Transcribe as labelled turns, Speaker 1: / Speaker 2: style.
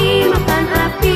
Speaker 1: dimakan api.